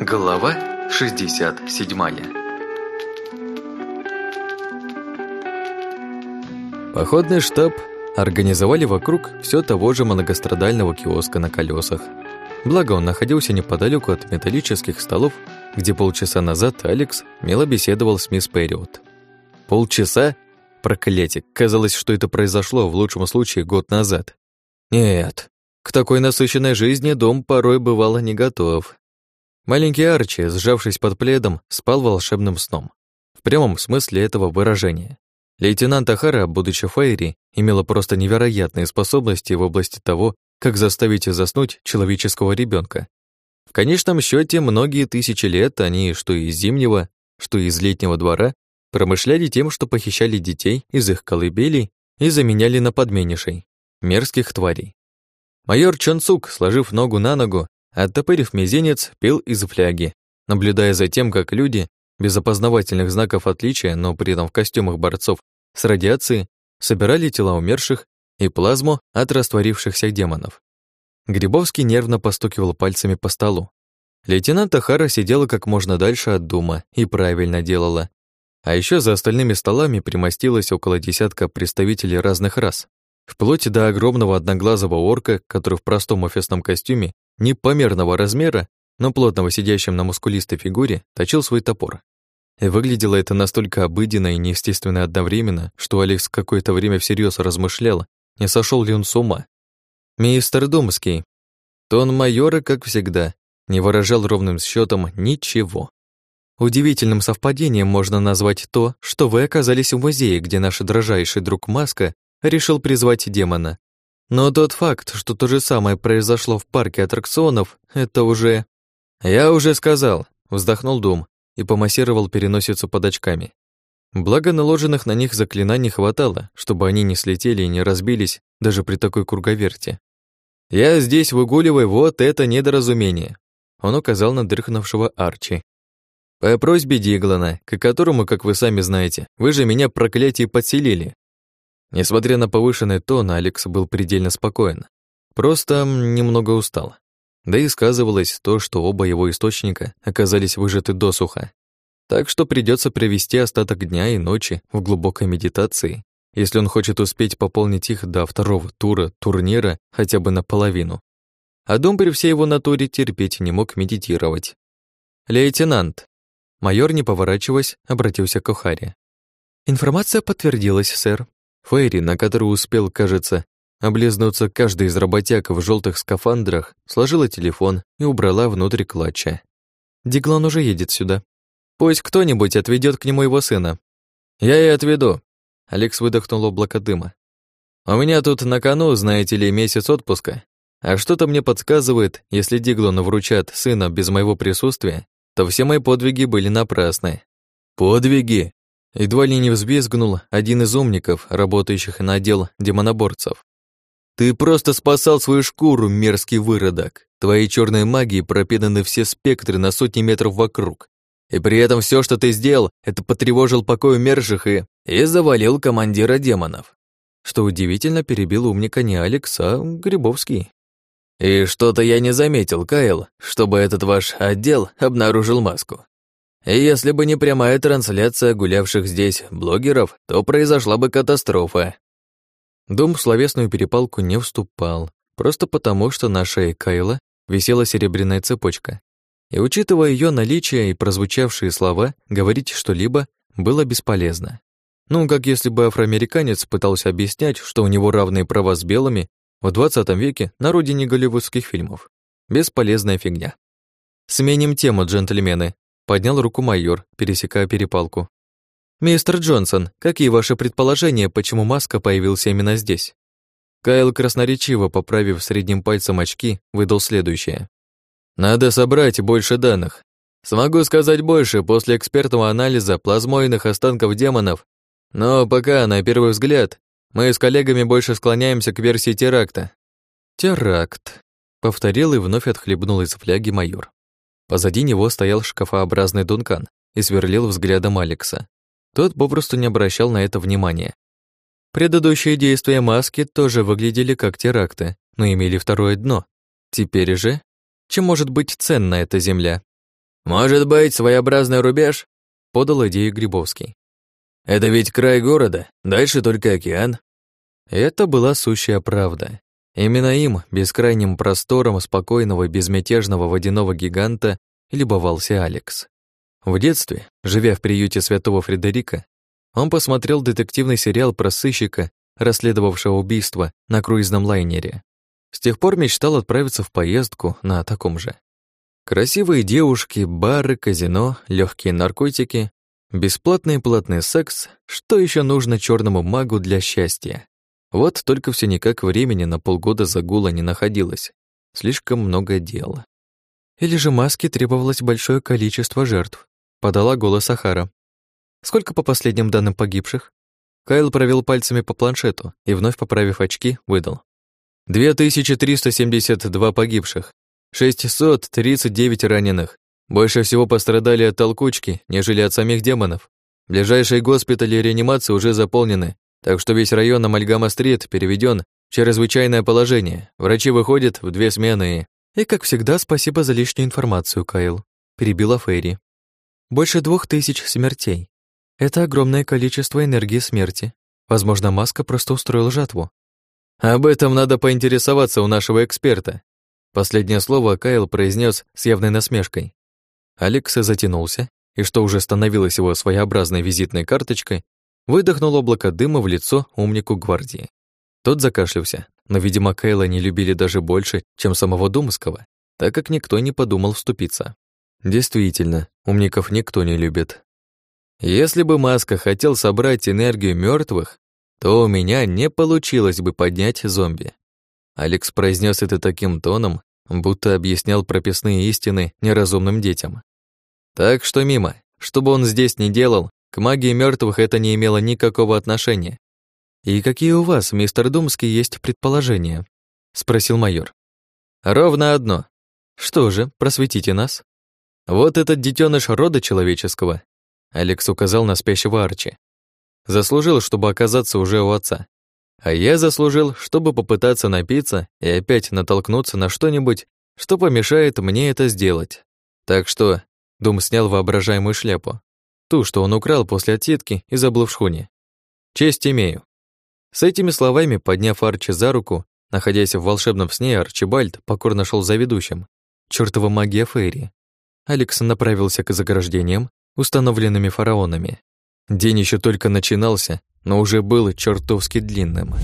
Глава 67 Походный штаб организовали вокруг все того же многострадального киоска на колесах. Благо он находился неподалеку от металлических столов, где полчаса назад Алекс мило беседовал с мисс Перриот. Полчаса? Проклятие, казалось, что это произошло в лучшем случае год назад. Нет, к такой насыщенной жизни дом порой бывало не готов. Маленький Арчи, сжавшись под пледом, спал волшебным сном. В прямом смысле этого выражения. Лейтенант Ахара, будучи Фейри, имела просто невероятные способности в области того, как заставить заснуть человеческого ребенка. В конечном счете, многие тысячи лет они, что из зимнего, что из летнего двора, промышляли тем, что похищали детей из их колыбелей и заменяли на подменишей, мерзких тварей. Майор Чонсук, сложив ногу на ногу, оттопырив мизинец, пил из фляги, наблюдая за тем, как люди, без опознавательных знаков отличия, но при этом в костюмах борцов с радиацией, собирали тела умерших и плазму от растворившихся демонов. Грибовский нервно постукивал пальцами по столу. Лейтенант Ахара сидела как можно дальше от дома и правильно делала. А еще за остальными столами примостилось около десятка представителей разных рас, вплоть до огромного одноглазого орка, который в простом офисном костюме непомерного размера, но плотного сидящим на мускулистой фигуре, точил свой топор. Выглядело это настолько обыденно и неестественно одновременно, что Алекс какое-то время всерьез размышлял, не сошел ли он с ума. Мистер Думский. Тон майора, как всегда, не выражал ровным счетом ничего. Удивительным совпадением можно назвать то, что вы оказались в музее, где наш дрожайший друг Маска решил призвать демона. Но тот факт, что то же самое произошло в парке аттракционов, это уже... Я уже сказал, вздохнул Дум, и помассировал переносицу под очками. Благо наложенных на них заклинаний хватало, чтобы они не слетели и не разбились даже при такой круговерте. «Я здесь выгуливаю вот это недоразумение», он указал на дрыхнувшего Арчи. «По просьбе Диглана, к которому, как вы сами знаете, вы же меня проклятие подселили». Несмотря на повышенный тон, Алекс был предельно спокоен. Просто немного устал. Да и сказывалось то, что оба его источника оказались выжаты досуха. Так что придется провести остаток дня и ночи в глубокой медитации, если он хочет успеть пополнить их до второго тура турнира хотя бы наполовину. А дом при всей его натуре терпеть не мог медитировать. «Лейтенант!» Майор, не поворачиваясь, обратился к Охаре. «Информация подтвердилась, сэр». Фейри, на которую успел, кажется, Облизнуться каждый из работяг в желтых скафандрах, сложила телефон и убрала внутрь клатча. Диглан уже едет сюда. Пусть кто-нибудь отведет к нему его сына. Я и отведу. Алекс выдохнул облако дыма. У меня тут на кону, знаете ли, месяц отпуска. А что-то мне подсказывает, если Диглану вручат сына без моего присутствия, то все мои подвиги были напрасны. Подвиги? Едва ли не взбезгнул один из умников, работающих на отдел демоноборцев. Ты просто спасал свою шкуру, мерзкий выродок. Твоей черной магией пропитаны все спектры на сотни метров вокруг. И при этом все, что ты сделал, это потревожил покой умерших и... и завалил командира демонов. Что удивительно, перебил умника не Алекс, а Грибовский. И что-то я не заметил, Кайл, чтобы этот ваш отдел обнаружил маску. Если бы не прямая трансляция гулявших здесь блогеров, то произошла бы катастрофа. Дом в словесную перепалку не вступал, просто потому, что на шее Кайла висела серебряная цепочка. И учитывая ее наличие и прозвучавшие слова, говорить что-либо было бесполезно. Ну, как если бы афроамериканец пытался объяснять, что у него равные права с белыми в 20 веке на родине голливудских фильмов. Бесполезная фигня. «Сменим тему, джентльмены», — поднял руку майор, пересекая перепалку. «Мистер Джонсон, какие ваши предположения, почему Маска появился именно здесь?» Кайл, красноречиво поправив средним пальцем очки, выдал следующее. «Надо собрать больше данных. Смогу сказать больше после экспертного анализа плазмоидных останков демонов, но пока, на первый взгляд, мы с коллегами больше склоняемся к версии теракта». «Теракт», — повторил и вновь отхлебнул из фляги майор. Позади него стоял шкафообразный Дункан и сверлил взглядом Алекса. Тот попросту не обращал на это внимания. Предыдущие действия маски тоже выглядели как теракты, но имели второе дно. Теперь же, чем может быть ценна эта земля? Может быть, своеобразный рубеж? Подал идею Грибовский. Это ведь край города, дальше только океан. Это была сущая правда. Именно им, бескрайним простором спокойного безмятежного водяного гиганта, любовался Алекс. В детстве, живя в приюте святого Фредерика, он посмотрел детективный сериал про сыщика, расследовавшего убийство на круизном лайнере. С тех пор мечтал отправиться в поездку на таком же. Красивые девушки, бары, казино, легкие наркотики, бесплатный и платный секс, что еще нужно черному магу для счастья? Вот только все никак времени на полгода загула не находилось. Слишком много дел. Или же маске требовалось большое количество жертв, подала голос Ахара. Сколько по последним данным погибших? Кайл провел пальцами по планшету и, вновь поправив очки, выдал. 2372 погибших, 639 раненых. Больше всего пострадали от толкучки, нежели от самих демонов. Ближайшие госпитали реанимации уже заполнены, так что весь район Амальгама-стрит переведен в чрезвычайное положение. Врачи выходят в две смены и... как всегда, спасибо за лишнюю информацию, Кайл. Перебила Фейри. Больше двух тысяч смертей. Это огромное количество энергии смерти. Возможно, Маска просто устроил жатву. Об этом надо поинтересоваться у нашего эксперта. Последнее слово Кайл произнес с явной насмешкой. Алекс затянулся, и что уже становилось его своеобразной визитной карточкой, выдохнул облако дыма в лицо умнику гвардии. Тот закашлялся, но, видимо, Кайла не любили даже больше, чем самого Думского, так как никто не подумал вступиться. Действительно, умников никто не любит. Если бы Маска хотел собрать энергию мертвых, то у меня не получилось бы поднять зомби. Алекс произнес это таким тоном, будто объяснял прописные истины неразумным детям. Так что мимо, что бы он здесь ни делал, к магии мертвых это не имело никакого отношения. «И какие у вас, мистер Думский, есть предположения?» — спросил майор. «Ровно одно. Что же, просветите нас?» «Вот этот детеныш рода человеческого», — Алекс указал на спящего Арчи. Заслужил, чтобы оказаться уже у отца. А я заслужил, чтобы попытаться напиться и опять натолкнуться на что-нибудь, что помешает мне это сделать. Так что Дум снял воображаемую шляпу. Ту, что он украл после отсидки и забыл в шхуне. Честь имею. С этими словами, подняв Арчи за руку, находясь в волшебном сне, Арчибальд покорно шел за ведущим. Чёртова магия Фейри. Алекс направился к заграждениям, установленными фараонами. День еще только начинался, но уже был чертовски длинным.